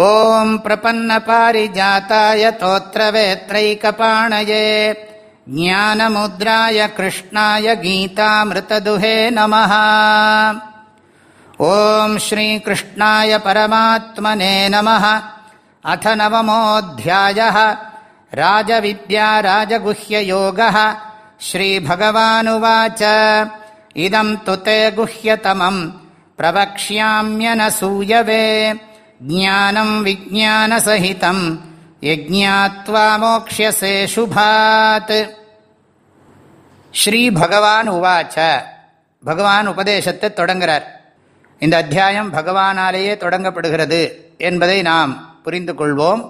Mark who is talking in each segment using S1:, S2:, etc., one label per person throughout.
S1: ॐ प्रपन्नपारिजाताय तोत्रवेत्रैकपाणये ज्ञानमुद्राय कृष्णाय गीतामृतदुहे नमः ॐ श्रीकृष्णाय परमात्मने नमः अथ नवमोऽध्यायः राजविद्या राजगुह्ययोगः श्रीभगवानुवाच इदम् तु ते गुह्यतमम् प्रवक्ष्याम्यनसूयवे ज्ञानम् विज्ञानसहितम् यज्ञात्वा मोक्ष्यसे शुभात् ஸ்ரீ பகவான் உவாச்ச பகவான் உபதேசத்தை தொடங்குகிறார் இந்த அத்தியாயம் பகவானாலேயே தொடங்கப்படுகிறது என்பதை நாம் புரிந்து கொள்வோம்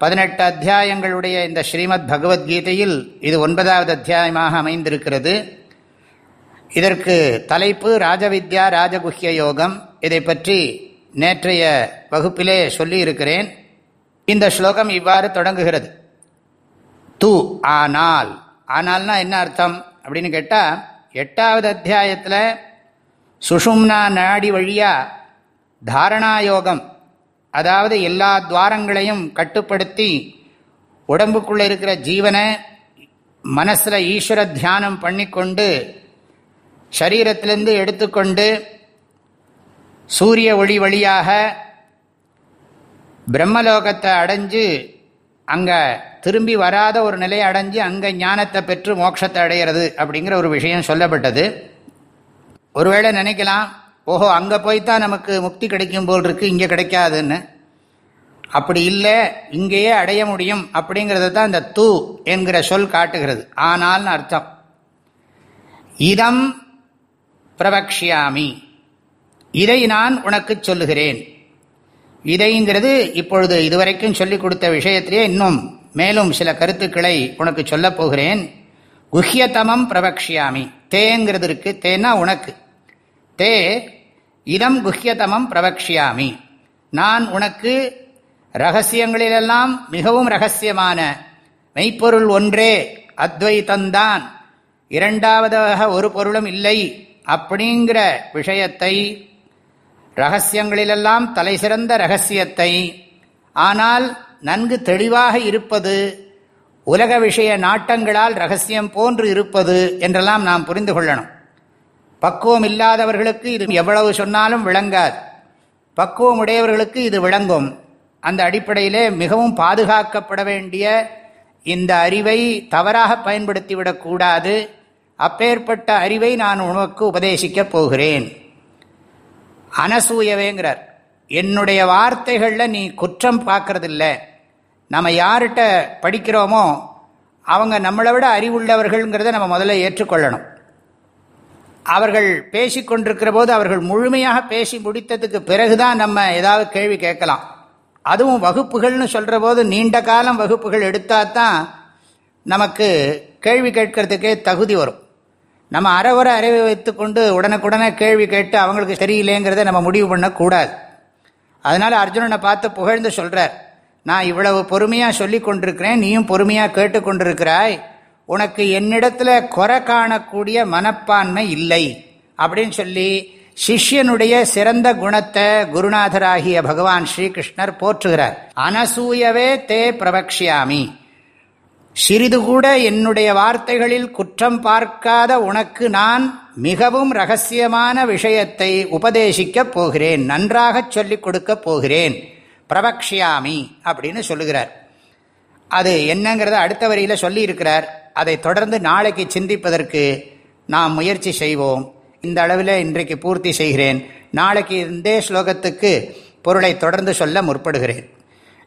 S1: பதினெட்டு அத்தியாயங்களுடைய இந்த ஸ்ரீமத் பகவத்கீதையில் இது ஒன்பதாவது அத்தியாயமாக அமைந்திருக்கிறது இதற்கு தலைப்பு ராஜவித்யா ராஜகுஹ்ய யோகம் இதை பற்றி நேற்றைய வகுப்பிலே சொல்லியிருக்கிறேன் இந்த ஸ்லோகம் இவ்வாறு தொடங்குகிறது. து ஆனால் ஆனால்னா என்ன அர்த்தம்? அப்படின்னு கேட்டால் எட்டாவது அத்தியாயத்தில் சுஷும்னா நாடி வழியாக தாரணாயோகம் அதாவது எல்லா துவாரங்களையும் கட்டுப்படுத்தி உடம்புக்குள்ளே இருக்கிற ஜீவனை மனசில் ஈஸ்வர தியானம் பண்ணிக்கொண்டு சரீரத்திலேருந்து எடுத்துக்கொண்டு சூரிய ஒளி வழியாக பிரம்மலோகத்தை அடைஞ்சு அங்கே திரும்பி வராத ஒரு நிலையை அடைஞ்சு அங்கே ஞானத்தை பெற்று மோட்சத்தை அடையிறது அப்படிங்கிற ஒரு விஷயம் சொல்லப்பட்டது. ஒருவேளை நினைக்கலாம் ஓஹோ அங்கே போய்த்தான் நமக்கு முக்தி கிடைக்கும் போல் இருக்குது இங்கே கிடைக்காதுன்னு. அப்படி இல்லை இங்கேயே அடைய முடியும் அப்படிங்கிறத தான் இந்த தூ என்கிற சொல் காட்டுகிறது. ஆனால்னு அர்த்தம். இதம் பிரபக்ஷியாமி இதை நான் உனக்கு சொல்லுகிறேன். இதைங்கிறது இப்பொழுது இதுவரைக்கும் சொல்லிக் கொடுத்த விஷயத்திலே இன்னும் மேலும் சில கருத்துக்களை உனக்கு சொல்லப் போகிறேன். குஹ்யதமம் பிரபக்ஷியாமி தேங்கிறது இருக்கு தேனா உனக்கு. தே இதம் குஹ்யதமம் பிரபக்ஷியாமி நான் உனக்கு ரகசியங்களிலெல்லாம் மிகவும் ரகசியமான மெய்ப்பொருள் ஒன்றே அத்வைத்தந்தான். இரண்டாவதாக ஒரு பொருளும் இல்லை. அப்படிங்கிற விஷயத்தை ரகசியங்களிலெல்லாம் தலை சிறந்த ரகசியத்தை ஆனால் நன்கு தெளிவாக இருப்பது உலக விஷய நாட்டங்களால் ரகசியம் போன்று இருப்பது என்றெல்லாம் நாம் புரிந்து கொள்ளணும். பக்குவம் இல்லாதவர்களுக்கு இது எவ்வளவு சொன்னாலும் விளங்காது. பக்குவம் உடையவர்களுக்கு இது விளங்கும். அந்த அடிப்படையிலே மிகவும் பாதுகாக்கப்பட வேண்டிய இந்த அறிவை தவறாக பயன்படுத்திவிடக்கூடாது அப்பேற்பட்ட அறிவை நான் உனக்கு உபதேசிக்கப் போகிறேன். அனசூயவேங்கிறார். என்னுடைய வார்த்தைகளில் நீ குற்றம் பார்க்கறதில்ல. நம்ம யார்கிட்ட படிக்கிறோமோ அவங்க நம்மளை விட அறிவுள்ளவர்கள்ங்கிறத நம்ம முதல்ல ஏற்றுக்கொள்ளணும். அவர்கள் பேசி கொண்டிருக்கிற போது அவர்கள் முழுமையாக பேசி முடித்ததுக்கு பிறகுதான் நம்ம ஏதாவது கேள்வி கேட்கலாம். அதுவும் வகுப்புகள்னு சொல்கிற போது நீண்ட காலம் வகுப்புகள் எடுத்தால் தான் நமக்கு கேள்வி கேட்கறதுக்கே தகுதி வரும். நம்ம அறவுரை அறிவை வைத்துக்கொண்டு உடனுக்குடனே கேள்வி கேட்டு அவங்களுக்கு சரியில்லைங்கிறத நம்ம முடிவு பண்ணக்கூடாது. அதனால் அர்ஜுனனை பார்த்து புகழ்ந்து சொல்கிறார் நான் இவ்வளவு பொறுமையாக சொல்லி கொண்டிருக்கிறேன் நீயும் பொறுமையாக கேட்டுக்கொண்டிருக்கிறாய் உனக்கு என்னிடத்தில் குறை காணக்கூடிய மனப்பான்மை இல்லை. அப்படின்னு சொல்லி சிஷ்யனுடைய சிறந்த குணத்தை குருநாதராகிய பகவான் ஸ்ரீகிருஷ்ணர் போற்றுகிறார். அனசூயவே தே பிரபக்ஷியாமி. சிறிது கூட என்னுடைய வார்த்தைகளில் குற்றம் பார்க்காத உனக்கு நான் மிகவும் ரகசியமான விஷயத்தை உபதேசிக்கப் போகிறேன் நன்றாக சொல்லிக் கொடுக்கப் போகிறேன். பிரபக்ஷியாமி அப்படின்னு சொல்லுகிறார். அது என்னங்கிறத அடுத்த வரியில் சொல்லியிருக்கிறார். அதை தொடர்ந்து நாளைக்கு சிந்திப்பதற்கு நாம் முயற்சி செய்வோம். இந்த அளவில் இன்றைக்கு பூர்த்தி செய்கிறேன். நாளைக்கு இந்த ஸ்லோகத்துக்கு பொருளை தொடர்ந்து சொல்ல முற்படுகிறேன்.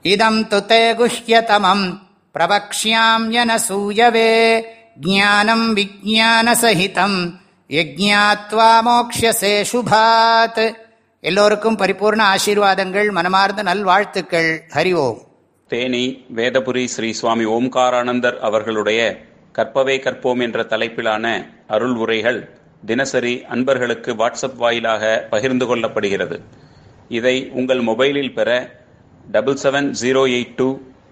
S1: இதம் துத்தே குஹ்யதமம். பிரபக்ஷியாம்யனசூயவே ஜானம் விஜானசகிதம் யஜ்ஞாத்வா மோக்ஷசே சுபாத் எல்லோருக்கும் பரிபூர்ண ஆசீர்வாதங்கள் மனமார்ந்த நல்வாழ்த்துக்கள். ஹரி ஓம்.
S2: தேனி வேதபுரி ஸ்ரீ சுவாமி ஓம்காரானந்தர் அவர்களுடைய கற்பவே கற்போம் என்ற தலைப்பிலான அருள் உரைகள் தினசரி அன்பர்களுக்கு வாட்ஸ்அப் வாயிலாக பகிர்ந்து கொள்ளப்படுகிறது. இதை உங்கள் மொபைலில் பெற double seven zero eight two